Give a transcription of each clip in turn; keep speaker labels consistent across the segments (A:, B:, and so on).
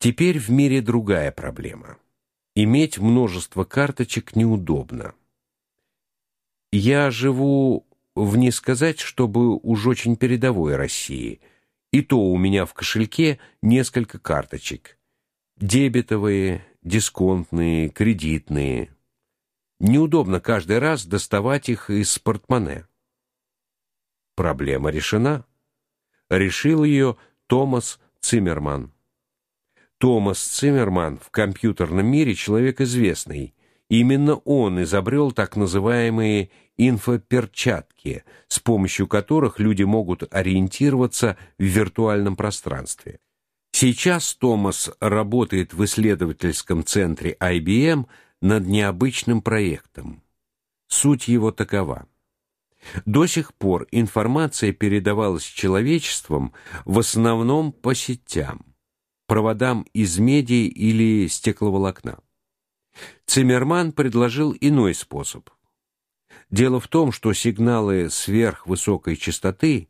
A: Теперь в мире другая проблема. Иметь множество карточек неудобно. Я живу в не сказать, чтобы уж очень передовой России. И то у меня в кошельке несколько карточек. Дебетовые, дисконтные, кредитные. Неудобно каждый раз доставать их из портмоне. Проблема решена. Решил ее Томас Циммерман. Томас Циммерман в компьютерном мире человек известный. Именно он изобрел так называемые инфоперчатки, с помощью которых люди могут ориентироваться в виртуальном пространстве. Сейчас Томас работает в исследовательском центре IBM над необычным проектом. Суть его такова: до сих пор информация передавалась человечеством в основном по сетям, проводам из меди или стекловолокна. Циммерман предложил иной способ. Дело в том, что сигналы сверхвысокой частоты,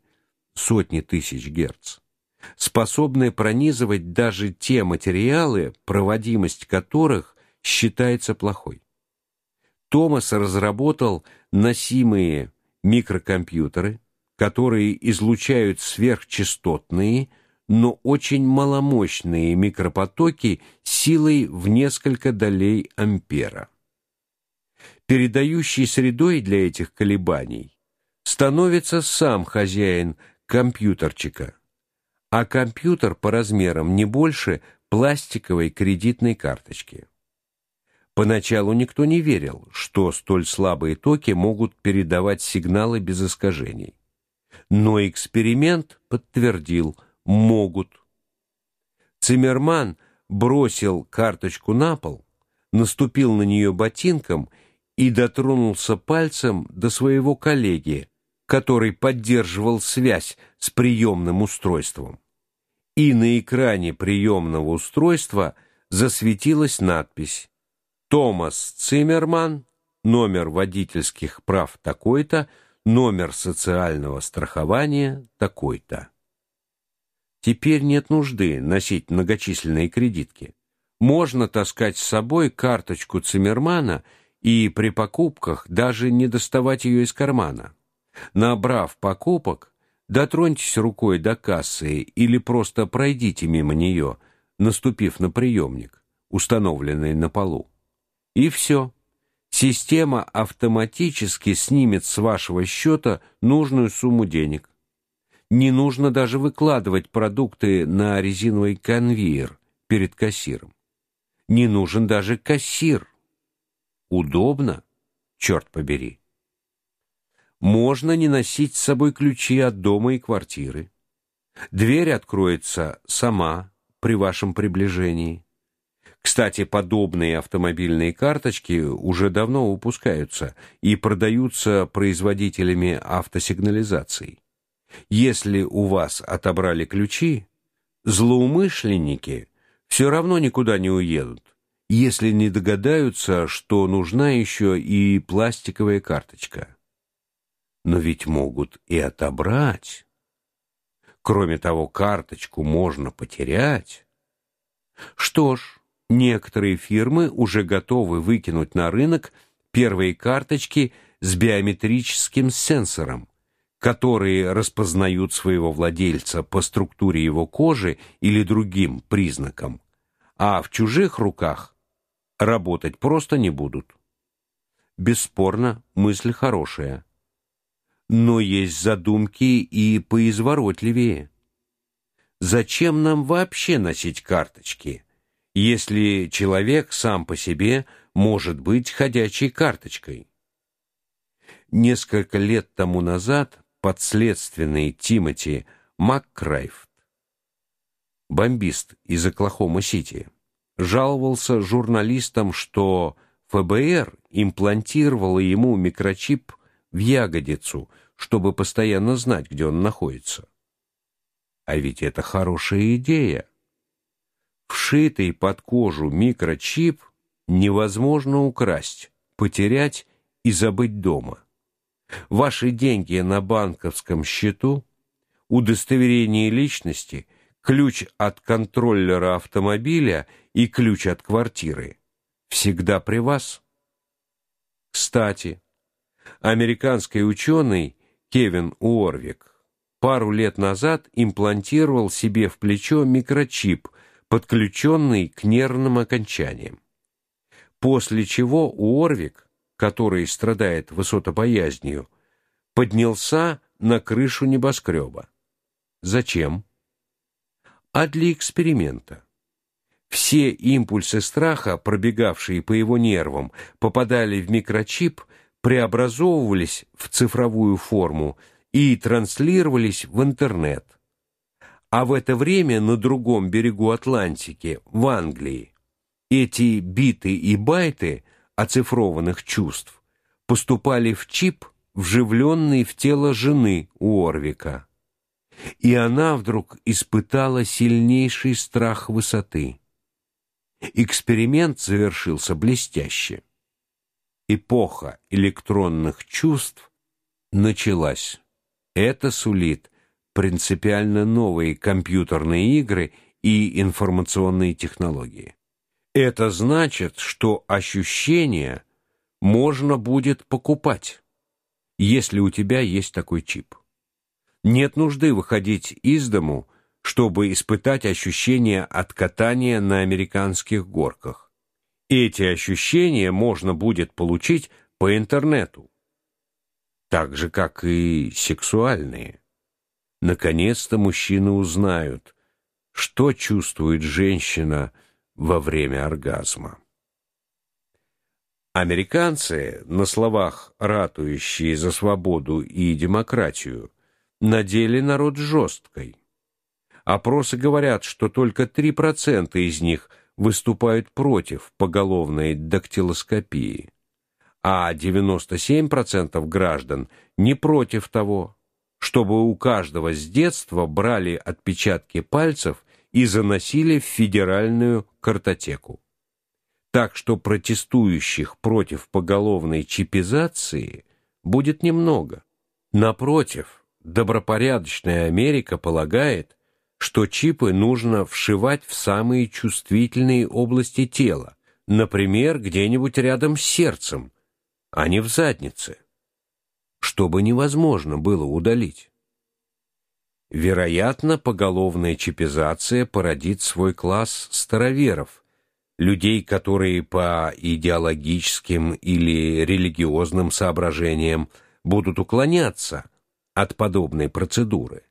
A: сотни тысяч герц, способны пронизывать даже те материалы, проводимость которых считается плохой. Томас разработал носимые микрокомпьютеры, которые излучают сверхчастотные, но очень маломощные микропотоки силой в несколько долей ампера. Передающей средой для этих колебаний становится сам хозяин компьютерчика, а компьютер по размерам не больше пластиковой кредитной карточки. Поначалу никто не верил, что столь слабые токи могут передавать сигналы без искажений. Но эксперимент подтвердил, могут. Циммерман бросил карточку на пол, наступил на нее ботинком и дотронулся пальцем до своего коллеги, который поддерживал связь с приемным устройством. И на экране приемного устройства засветилась надпись Томас Циммерман, номер водительских прав такой-то, номер социального страхования такой-то. Теперь нет нужды носить многочисленные кредитки. Можно таскать с собой карточку Циммермана и при покупках даже не доставать ее из кармана. Набрав покупок, дотроньтесь рукой до кассы или просто пройдите мимо нее, наступив на приемник, установленный на полу. И все. Система автоматически снимет с вашего счета нужную сумму денег. Не нужно даже выкладывать продукты на резиновый конвейер перед кассиром. Не нужен даже кассир. Удобно, черт побери. Можно не носить с собой ключи от дома и квартиры. Дверь откроется сама при вашем приближении. Кстати, подобные автомобильные карточки уже давно выпускаются и продаются производителями автосигнализации. Если у вас отобрали ключи, злоумышленники все равно никуда не уедут, если не догадаются, что нужна еще и пластиковая карточка. Но ведь могут и отобрать. Кроме того, карточку можно потерять. Что ж, Некоторые фирмы уже готовы выкинуть на рынок первые карточки с биометрическим сенсором, которые распознают своего владельца по структуре его кожи или другим признакам, а в чужих руках работать просто не будут. Бесспорно, мысль хорошая. Но есть задумки и поизворотливее. Зачем нам вообще носить карточки? если человек сам по себе может быть ходячей карточкой. Несколько лет тому назад подследственный Тимоти Маккрайфт, бомбист из Оклахома-Сити, жаловался журналистам, что ФБР имплантировало ему микрочип в ягодицу, чтобы постоянно знать, где он находится. А ведь это хорошая идея. Вшитый под кожу микрочип невозможно украсть, потерять и забыть дома. Ваши деньги на банковском счету, удостоверение личности, ключ от контроллера автомобиля и ключ от квартиры всегда при вас. Кстати, американский ученый Кевин Уорвик пару лет назад имплантировал себе в плечо микрочип, подключенный к нервным окончаниям. После чего Уорвик, который страдает высотобоязнью, поднялся на крышу небоскреба. Зачем? А для эксперимента. Все импульсы страха, пробегавшие по его нервам, попадали в микрочип, преобразовывались в цифровую форму и транслировались в интернет. А в это время на другом берегу Атлантики, в Англии, эти биты и байты оцифрованных чувств поступали в чип, вживленный в тело жены Уорвика. И она вдруг испытала сильнейший страх высоты. Эксперимент завершился блестяще. Эпоха электронных чувств началась. Это сулит принципиально новые компьютерные игры и информационные технологии. Это значит, что ощущения можно будет покупать, если у тебя есть такой чип. Нет нужды выходить из дому чтобы испытать ощущения от катания на американских горках. Эти ощущения можно будет получить по интернету, так же как и сексуальные. Наконец-то мужчины узнают, что чувствует женщина во время оргазма. Американцы, на словах ратующие за свободу и демократию, на деле народ жесткий. Опросы говорят, что только 3% из них выступают против поголовной дактилоскопии, а 97% граждан не против того, чтобы у каждого с детства брали отпечатки пальцев и заносили в федеральную картотеку. Так что протестующих против поголовной чипизации будет немного. Напротив, добропорядочная Америка полагает, что чипы нужно вшивать в самые чувствительные области тела, например, где-нибудь рядом с сердцем, а не в заднице, чтобы невозможно было удалить. Вероятно, поголовная чипизация породит свой класс староверов, людей, которые по идеологическим или религиозным соображениям будут уклоняться от подобной процедуры.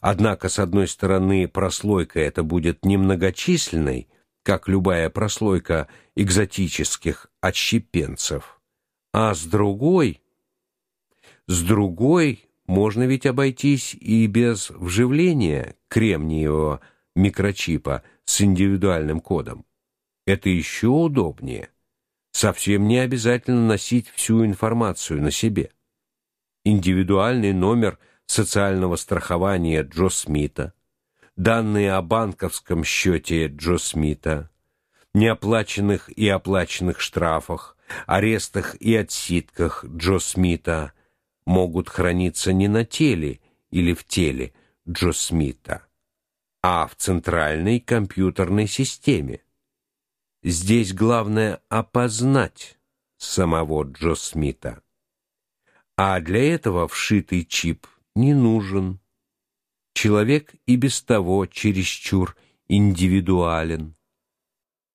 A: Однако, с одной стороны, прослойка эта будет немногочисленной, как любая прослойка экзотических отщепенцев, а с другой, с другой можно ведь обойтись и без вживления кремниевого микрочипа с индивидуальным кодом. Это еще удобнее. Совсем не обязательно носить всю информацию на себе. Индивидуальный номер – социального страхования Джо Смита, данные о банковском счете Джо Смита, неоплаченных и оплаченных штрафах, арестах и отсидках Джо Смита могут храниться не на теле или в теле Джо Смита, а в центральной компьютерной системе. Здесь главное опознать самого Джо Смита. А для этого вшитый чип не нужен. Человек и без того чересчур индивидуален.